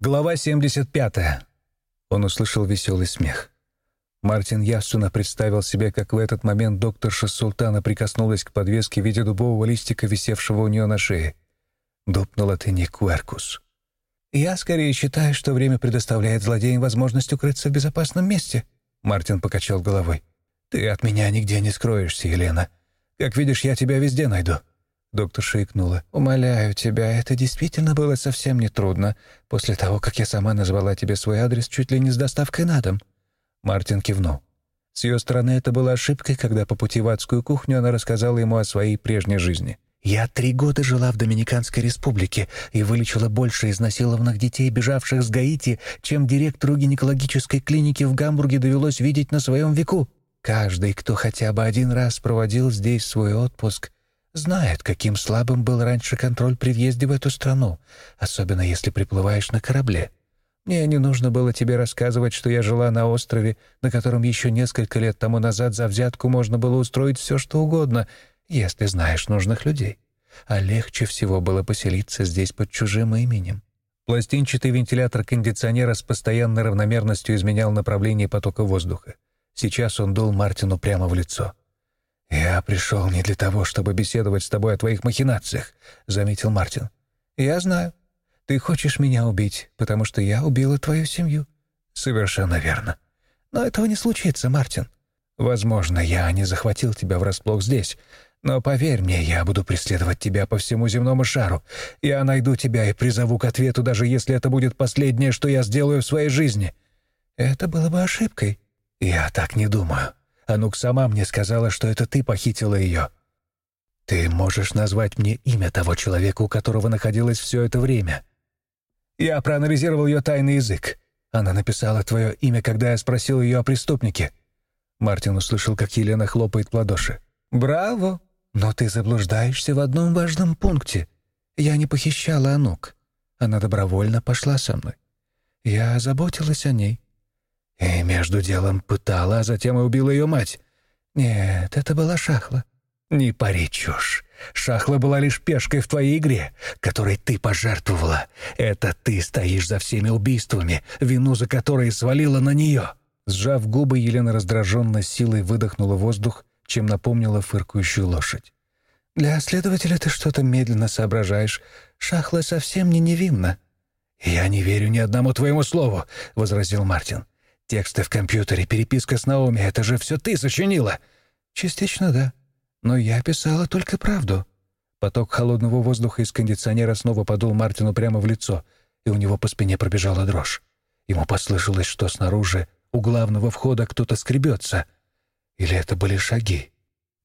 Глава 75. Он услышал веселый смех. Мартин явственно представил себе, как в этот момент докторша Султана прикоснулась к подвеске в виде дубового листика, висевшего у нее на шее. Дуб на латыни «куэркус». «Я скорее считаю, что время предоставляет злодеям возможность укрыться в безопасном месте», — Мартин покачал головой. «Ты от меня нигде не скроешься, Елена. Как видишь, я тебя везде найду». Доктор шикнула. «Умоляю тебя, это действительно было совсем нетрудно, после того, как я сама назвала тебе свой адрес чуть ли не с доставкой на дом». Мартин кивнул. С ее стороны это было ошибкой, когда по пути в адскую кухню она рассказала ему о своей прежней жизни. «Я три года жила в Доминиканской республике и вылечила больше изнасилованных детей, бежавших с Гаити, чем директору гинекологической клиники в Гамбурге довелось видеть на своем веку. Каждый, кто хотя бы один раз проводил здесь свой отпуск, знает, каким слабым был раньше контроль при въезде в эту страну, особенно если приплываешь на корабле. Мне не нужно было тебе рассказывать, что я жила на острове, на котором еще несколько лет тому назад за взятку можно было устроить все, что угодно, если знаешь нужных людей. А легче всего было поселиться здесь под чужим именем. Пластинчатый вентилятор кондиционера с постоянной равномерностью изменял направление потока воздуха. Сейчас он дул Мартину прямо в лицо. «Я пришел не для того, чтобы беседовать с тобой о твоих махинациях», — заметил Мартин. «Я знаю. Ты хочешь меня убить, потому что я убила твою семью». «Совершенно верно. Но этого не случится, Мартин. Возможно, я не захватил тебя врасплох здесь, но поверь мне, я буду преследовать тебя по всему земному шару. Я найду тебя и призову к ответу, даже если это будет последнее, что я сделаю в своей жизни». «Это было бы ошибкой». «Я так не думаю». Анук сама мне сказала, что это ты похитила ее. Ты можешь назвать мне имя того человека, у которого находилась все это время? Я проанализировал ее тайный язык. Она написала твое имя, когда я спросил ее о преступнике. Мартин услышал, как Елена хлопает в ладоши. «Браво! Но ты заблуждаешься в одном важном пункте. Я не похищала Анук. Она добровольно пошла со мной. Я заботилась о ней. И между делом пытала, а затем и убила ее мать. Нет, это была Шахла. Не пари чушь. Шахла была лишь пешкой в твоей игре, которой ты пожертвовала. Это ты стоишь за всеми убийствами, вину за которые свалила на нее». Сжав губы, Елена раздраженно силой выдохнула воздух, чем напомнила фыркающую лошадь. «Для следователя ты что-то медленно соображаешь. Шахла совсем не невинна». «Я не верю ни одному твоему слову», — возразил Мартин. Тексты в компьютере, переписка с Наоми — это же все ты сочинила!» «Частично да. Но я писала только правду». Поток холодного воздуха из кондиционера снова подул Мартину прямо в лицо, и у него по спине пробежала дрожь. Ему послышалось, что снаружи у главного входа кто-то скребется. Или это были шаги?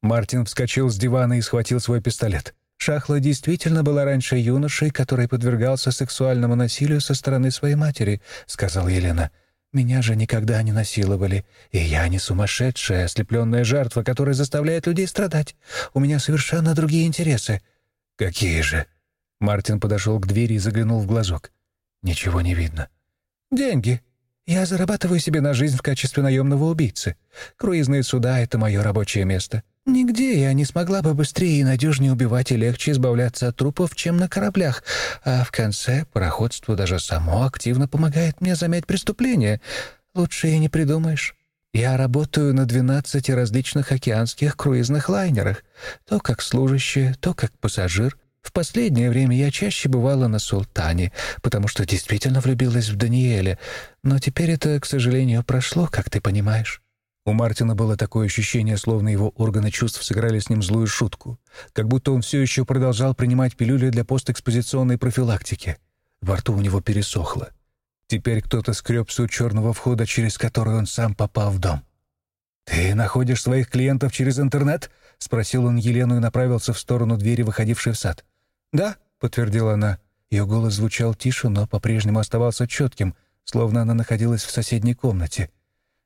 Мартин вскочил с дивана и схватил свой пистолет. Шахла действительно была раньше юношей, который подвергался сексуальному насилию со стороны своей матери, — сказал Елена. — меня же никогда не насиловали, и я не сумасшедшая, ослепленная жертва, которая заставляет людей страдать. У меня совершенно другие интересы». «Какие же?» Мартин подошел к двери и заглянул в глазок. «Ничего не видно». «Деньги. Я зарабатываю себе на жизнь в качестве наемного убийцы. Круизные суда — это мое рабочее место. Нигде я не смогла бы быстрее и надежнее убивать и легче избавляться от трупов, чем на кораблях. А в конце пароходство даже само активно помогает мне замять преступление. Лучше и не придумаешь. Я работаю на 12 различных океанских круизных лайнерах. То как служащая, то как пассажир. В последнее время я чаще бывала на «Султане», потому что действительно влюбилась в Даниэля. Но теперь это, к сожалению, прошло, как ты понимаешь. У Мартина было такое ощущение, словно его органы чувств сыграли с ним злую шутку, как будто он все еще продолжал принимать пилюли для постэкспозиционной профилактики. Во рту у него пересохло. Теперь кто-то скребся у черного входа, через который он сам попал в дом. «Ты находишь своих клиентов через интернет?» — спросил он Елену и направился в сторону двери, выходившей в сад. «Да», — подтвердила она. Ее голос звучал тише, но по-прежнему оставался четким, словно она находилась в соседней комнате —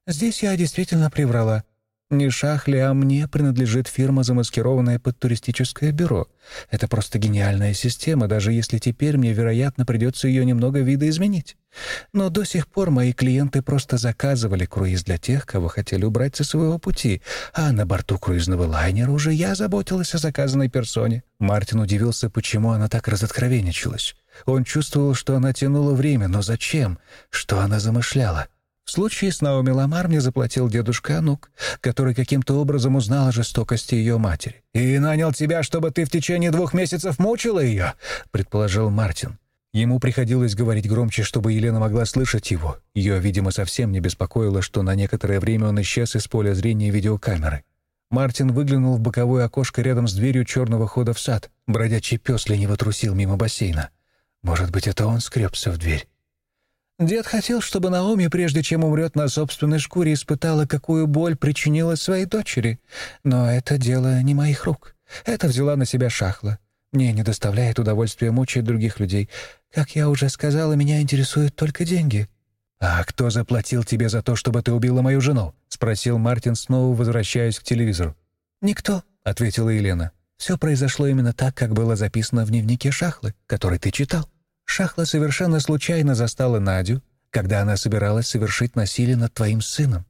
Здесь я действительно приврала. Не Шахли, а мне принадлежит фирма, замаскированная под туристическое бюро. Это просто гениальная система, даже если теперь мне, вероятно, придется ее немного видоизменить. Но до сих пор мои клиенты просто заказывали круиз для тех, кого хотели убрать со своего пути, а на борту круизного лайнера уже я заботилась о заказанной персоне. Мартин удивился, почему она так разоткровенничалась. Он чувствовал, что она тянула время, но зачем? Что она замышляла? В случае с Наоми Ламар мне заплатил дедушка Анук, который каким-то образом узнал о жестокости ее матери. «И нанял тебя, чтобы ты в течение двух месяцев мучила ее?» — предположил Мартин. Ему приходилось говорить громче, чтобы Елена могла слышать его. Ее, видимо, совсем не беспокоило, что на некоторое время он исчез из поля зрения видеокамеры. Мартин выглянул в боковое окошко рядом с дверью черного хода в сад. Бродячий пес лениво трусил мимо бассейна. Может быть, это он скребся в дверь. Дед хотел, чтобы Наоми, прежде чем умрет на собственной шкуре, испытала, какую боль причинила своей дочери. Но это дело не моих рук. Это взяла на себя шахла. Мне не доставляет удовольствия мучить других людей. Как я уже сказала, меня интересуют только деньги». «А кто заплатил тебе за то, чтобы ты убила мою жену?» — спросил Мартин, снова возвращаясь к телевизору. «Никто», — ответила Елена. «Все произошло именно так, как было записано в дневнике Шахлы, который ты читал. Шахла совершенно случайно застала Надю, когда она собиралась совершить насилие над твоим сыном.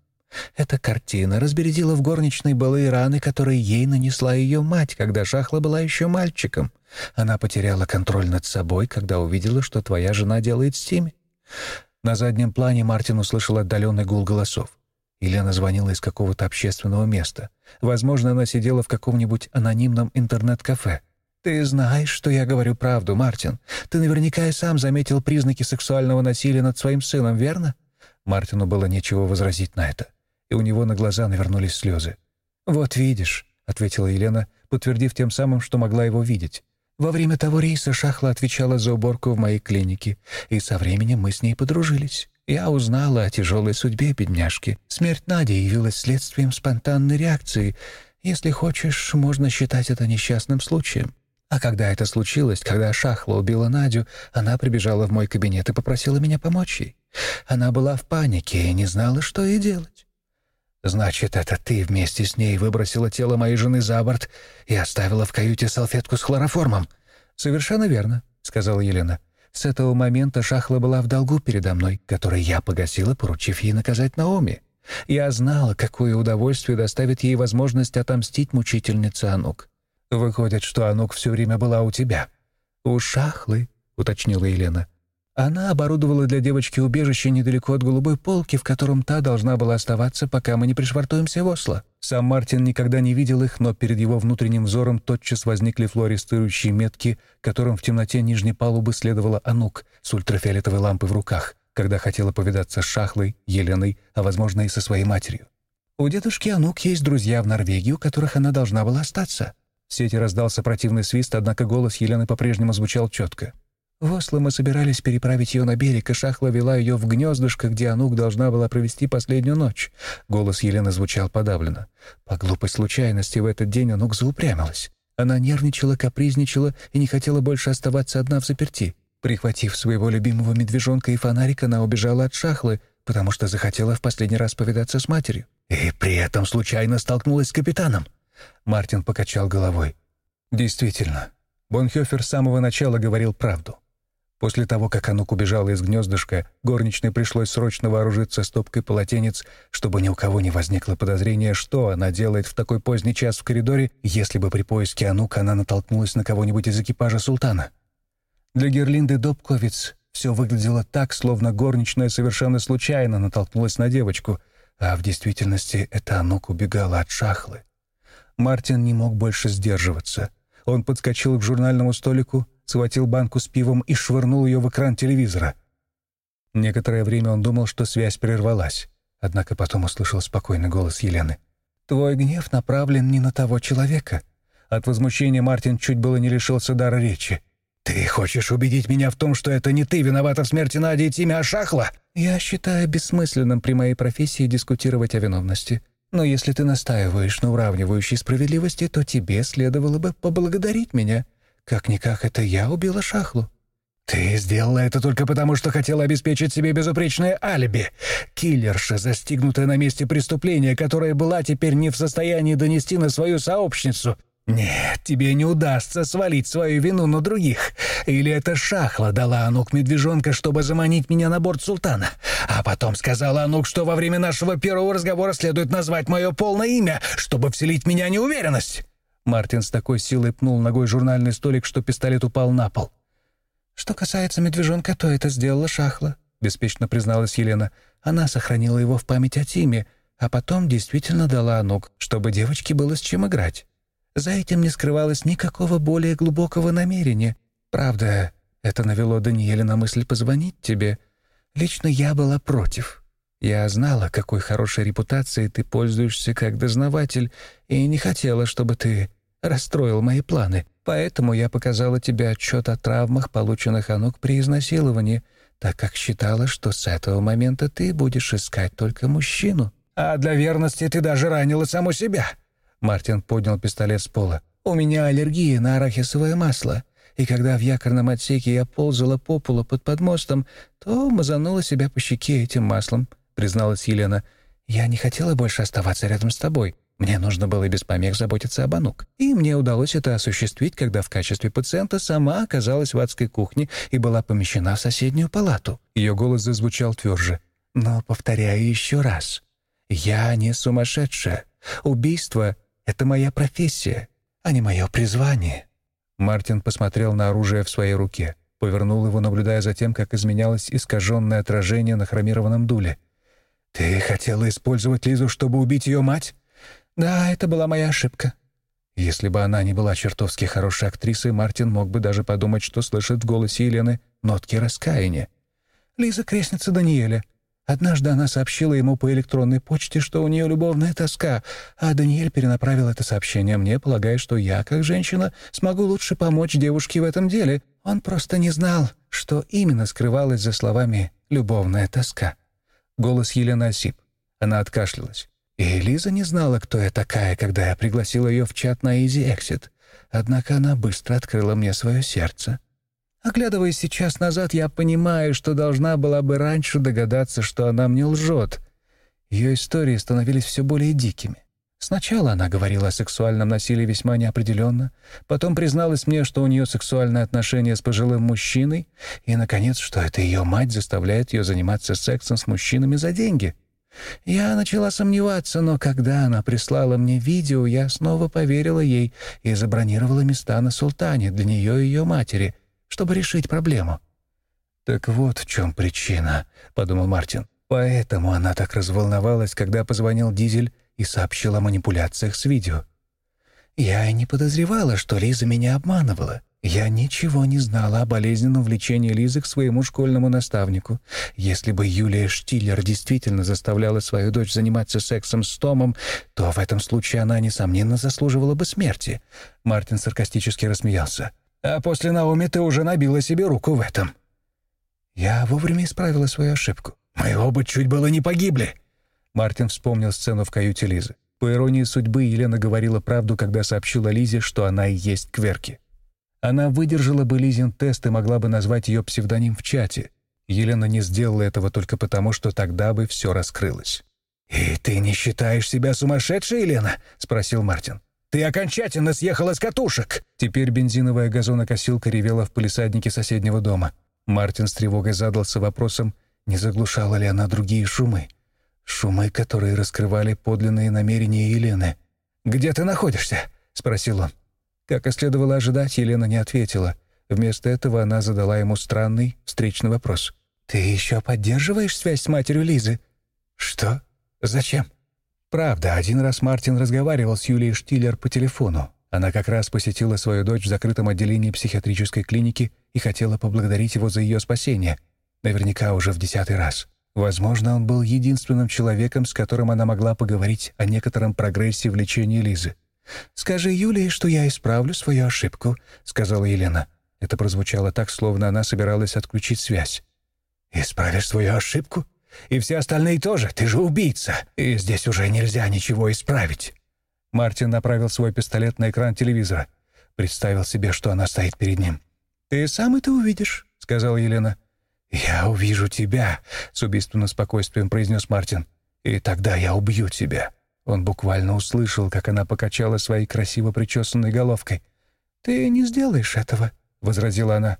Эта картина разбередила в горничной былые раны, которые ей нанесла ее мать, когда Шахла была еще мальчиком. Она потеряла контроль над собой, когда увидела, что твоя жена делает с теми. На заднем плане Мартин услышал отдаленный гул голосов. Елена звонила из какого-то общественного места. Возможно, она сидела в каком-нибудь анонимном интернет-кафе. «Ты знаешь, что я говорю правду, Мартин. Ты наверняка и сам заметил признаки сексуального насилия над своим сыном, верно?» Мартину было нечего возразить на это, и у него на глаза навернулись слезы. «Вот видишь», — ответила Елена, подтвердив тем самым, что могла его видеть. «Во время того рейса Шахла отвечала за уборку в моей клинике, и со временем мы с ней подружились. Я узнала о тяжелой судьбе бедняжки. Смерть Нади явилась следствием спонтанной реакции. Если хочешь, можно считать это несчастным случаем. А когда это случилось, когда Шахла убила Надю, она прибежала в мой кабинет и попросила меня помочь ей. Она была в панике и не знала, что ей делать. «Значит, это ты вместе с ней выбросила тело моей жены за борт и оставила в каюте салфетку с хлороформом?» «Совершенно верно», — сказала Елена. «С этого момента Шахла была в долгу передо мной, который я погасила, поручив ей наказать Наоми. Я знала, какое удовольствие доставит ей возможность отомстить мучительнице Анук. Выходит, что Анук все время была у тебя. У Шахлы, уточнила Елена. Она оборудовала для девочки убежище недалеко от голубой полки, в котором та должна была оставаться, пока мы не пришвартуемся в Осло. Сам Мартин никогда не видел их, но перед его внутренним взором тотчас возникли флуоресцирующие метки, которым в темноте нижней палубы следовала Анук с ультрафиолетовой лампой в руках, когда хотела повидаться с Шахлой, Еленой, а, возможно, и со своей матерью. У дедушки Анук есть друзья в Норвегии, у которых она должна была остаться. В сети раздался противный свист, однако голос Елены по-прежнему звучал четко. В Осло мы собирались переправить ее на берег, и Шахла вела ее в гнездышко, где Анук должна была провести последнюю ночь. Голос Елены звучал подавленно. По глупой случайности в этот день Анук заупрямилась. Она нервничала, капризничала и не хотела больше оставаться одна в заперти. Прихватив своего любимого медвежонка и фонарик, она убежала от Шахлы, потому что захотела в последний раз повидаться с матерью. И при этом случайно столкнулась с капитаном. Мартин покачал головой. Действительно, Бонхёфер с самого начала говорил правду. После того, как Анук убежала из гнездышка, горничной пришлось срочно вооружиться стопкой полотенец, чтобы ни у кого не возникло подозрения, что она делает в такой поздний час в коридоре, если бы при поиске Анук она натолкнулась на кого-нибудь из экипажа султана. Для Герлинды Добковиц все выглядело так, словно горничная совершенно случайно натолкнулась на девочку, а в действительности это Анук убегала от шахлы. Мартин не мог больше сдерживаться. Он подскочил к журнальному столику, схватил банку с пивом и швырнул ее в экран телевизора. Некоторое время он думал, что связь прервалась, однако потом услышал спокойный голос Елены. «Твой гнев направлен не на того человека». От возмущения Мартин чуть было не лишился дара речи. «Ты хочешь убедить меня в том, что это не ты виновата в смерти Нади и Тиме Ашахла?» «Я считаю бессмысленным при моей профессии дискутировать о виновности. Но если ты настаиваешь на уравнивающей справедливости, то тебе следовало бы поблагодарить меня. Как-никак это я убила Шахлу». «Ты сделала это только потому, что хотела обеспечить себе безупречное алиби. Киллерша, застигнутая на месте преступления, которая была теперь не в состоянии донести на свою сообщницу. Нет, тебе не удастся свалить свою вину на других. Или это Шахла дала Анук медвежонка, чтобы заманить меня на борт султана. А потом сказала Анук, что во время нашего первого разговора следует назвать мое полное имя, чтобы вселить меня неуверенность». Мартин с такой силой пнул ногой журнальный столик, что пистолет упал на пол. «Что касается медвежонка, то это сделала Шахла», — беспечно призналась Елена. «Она сохранила его в память о Тиме, а потом действительно дала Анук, чтобы девочке было с чем играть. За этим не скрывалось никакого более глубокого намерения. Правда, это навело Даниэля на мысль позвонить тебе. Лично я была против. Я знала, какой хорошей репутацией ты пользуешься как дознаватель, и не хотела, чтобы ты расстроил мои планы. Поэтому я показала тебе отчет о травмах, полученных Анук при изнасиловании, так как считала, что с этого момента ты будешь искать только мужчину. А для верности ты даже ранила саму себя. Мартин поднял пистолет с пола. У меня аллергия на арахисовое масло. И когда в якорном отсеке я ползала по полу под подмостом, то мазанула себя по щеке этим маслом, призналась Елена. Я не хотела больше оставаться рядом с тобой. Мне нужно было без помех заботиться об Анук. И мне удалось это осуществить, когда в качестве пациента сама оказалась в адской кухне и была помещена в соседнюю палату. Ее голос зазвучал тверже. Но, повторяю еще раз, я не сумасшедшая. Убийство — это моя профессия, а не мое призвание. Мартин посмотрел на оружие в своей руке, повернул его, наблюдая за тем, как изменялось искаженное отражение на хромированном дуле. «Ты хотела использовать Лизу, чтобы убить ее мать?» «Да, это была моя ошибка». Если бы она не была чертовски хорошей актрисой, Мартин мог бы даже подумать, что слышит в голосе Елены нотки раскаяния. «Лиза — крестница Даниэля. Однажды она сообщила ему по электронной почте, что у нее любовная тоска, а Даниэль перенаправил это сообщение мне, полагая, что я, как женщина, смогу лучше помочь девушке в этом деле. Он просто не знал, что именно скрывалось за словами «любовная тоска». Голос Елены осип. Она откашлялась. И Лиза не знала, кто я такая, когда я пригласила ее в чат на Easy Exit. Однако она быстро открыла мне свое сердце. Оглядываясь сейчас назад, я понимаю, что должна была бы раньше догадаться, что она мне лжет. Ее истории становились все более дикими. Сначала она говорила о сексуальном насилии весьма неопределенно, потом призналась мне, что у нее сексуальные отношения с пожилым мужчиной, и, наконец, что это ее мать заставляет ее заниматься сексом с мужчинами за деньги — я начала сомневаться, но когда она прислала мне видео, я снова поверила ей и забронировала места на «Султане» для нее и ее матери, чтобы решить проблему. «Так вот в чем причина», — подумал Мартин. «Поэтому она так разволновалась, когда позвонил Дизель и сообщил о манипуляциях с видео. Я и не подозревала, что Лиза меня обманывала. Я ничего не знала о болезненном влечении Лизы к своему школьному наставнику. Если бы Юлия Штиллер действительно заставляла свою дочь заниматься сексом с Томом, то в этом случае она, несомненно, заслуживала бы смерти. Мартин саркастически рассмеялся. «А после Наоми ты уже набила себе руку в этом». Я вовремя исправила свою ошибку. «Мы оба чуть было не погибли!» Мартин вспомнил сцену в каюте Лизы. По иронии судьбы, Елена говорила правду, когда сообщила Лизе, что она и есть Кверки. Она выдержала бы Лизин тест и могла бы назвать ее псевдоним в чате. Елена не сделала этого только потому, что тогда бы все раскрылось. «И ты не считаешь себя сумасшедшей, Елена?» — спросил Мартин. «Ты окончательно съехала с катушек!» Теперь бензиновая газонокосилка ревела в палисаднике соседнего дома. Мартин с тревогой задался вопросом, не заглушала ли она другие шумы. Шумы, которые раскрывали подлинные намерения Елены. «Где ты находишься?» — спросил он. Как и следовало ожидать, Елена не ответила. Вместо этого она задала ему странный, встречный вопрос. «Ты еще поддерживаешь связь с матерью Лизы?» «Что? Зачем?» Правда, один раз Мартин разговаривал с Юлией Штиллер по телефону. Она как раз посетила свою дочь в закрытом отделении психиатрической клиники и хотела поблагодарить его за ее спасение. Наверняка уже в десятый раз. Возможно, он был единственным человеком, с которым она могла поговорить о некотором прогрессе в лечении Лизы. «Скажи Юлии, что я исправлю свою ошибку», — сказала Елена. Это прозвучало так, словно она собиралась отключить связь. «Исправишь свою ошибку? И все остальные тоже? Ты же убийца, и здесь уже нельзя ничего исправить». Мартин направил свой пистолет на экран телевизора. Представил себе, что она стоит перед ним. «Ты сам это увидишь», — сказала Елена. «Я увижу тебя», — с убийственным спокойствием произнес Мартин. «И тогда я убью тебя». Он буквально услышал, как она покачала своей красиво причесанной головкой. «Ты не сделаешь этого», — возразила она.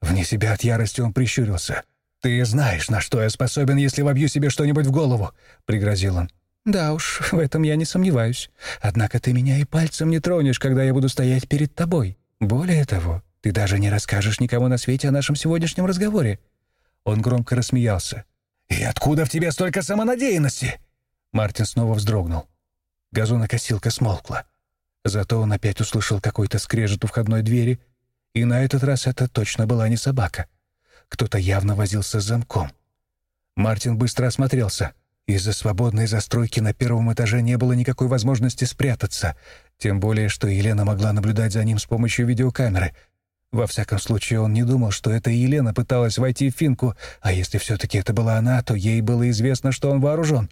Вне себя от ярости он прищурился. «Ты знаешь, на что я способен, если вобью себе что-нибудь в голову», — пригрозил он. «Да уж, в этом я не сомневаюсь. Однако ты меня и пальцем не тронешь, когда я буду стоять перед тобой. Более того, ты даже не расскажешь никому на свете о нашем сегодняшнем разговоре». Он громко рассмеялся. «И откуда в тебе столько самонадеянности?» Мартин снова вздрогнул. Газонокосилка смолкла. Зато он опять услышал какой-то скрежет у входной двери, и на этот раз это точно была не собака. Кто-то явно возился с замком. Мартин быстро осмотрелся. Из-за свободной застройки на первом этаже не было никакой возможности спрятаться, тем более, что Елена могла наблюдать за ним с помощью видеокамеры. Во всяком случае, он не думал, что это Елена пыталась войти в финку, а если все-таки это была она, то ей было известно, что он вооружен.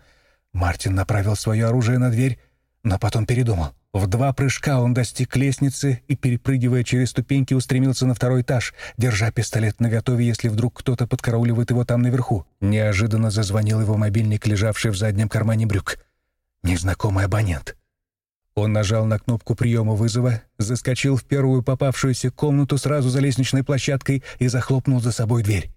Мартин направил свое оружие на дверь, но потом передумал. В два прыжка он достиг лестницы и, перепрыгивая через ступеньки, устремился на второй этаж, держа пистолет наготове, если вдруг кто-то подкарауливает его там наверху. Неожиданно зазвонил его мобильник, лежавший в заднем кармане брюк. Незнакомый абонент. Он нажал на кнопку приема вызова, заскочил в первую попавшуюся комнату сразу за лестничной площадкой и захлопнул за собой дверь.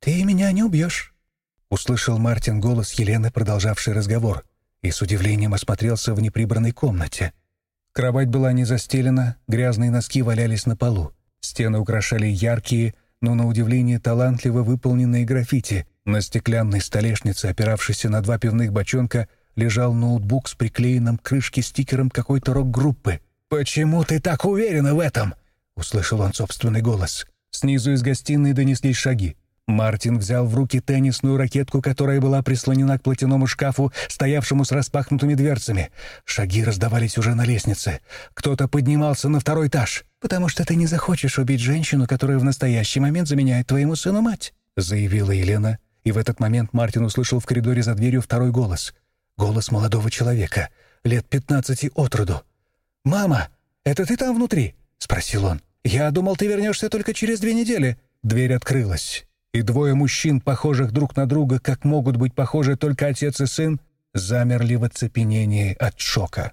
«Ты меня не убьешь», — услышал Мартин голос Елены, продолжавший разговор и с удивлением осмотрелся в неприбранной комнате. Кровать была не застелена, грязные носки валялись на полу. Стены украшали яркие, но, на удивление, талантливо выполненные граффити. На стеклянной столешнице, опиравшейся на два пивных бочонка, лежал ноутбук с приклеенным к крышке стикером какой-то рок-группы. «Почему ты так уверена в этом?» — услышал он собственный голос. Снизу из гостиной донеслись шаги. Мартин взял в руки теннисную ракетку, которая была прислонена к платяному шкафу, стоявшему с распахнутыми дверцами. Шаги раздавались уже на лестнице. Кто-то поднимался на второй этаж. «Потому что ты не захочешь убить женщину, которая в настоящий момент заменяет твоему сыну мать», — заявила Елена. И в этот момент Мартин услышал в коридоре за дверью второй голос. Голос молодого человека, лет пятнадцати от роду. «Мама, это ты там внутри?» — спросил он. «Я думал, ты вернешься только через две недели». Дверь открылась и двое мужчин, похожих друг на друга, как могут быть похожи только отец и сын, замерли в оцепенении от шока.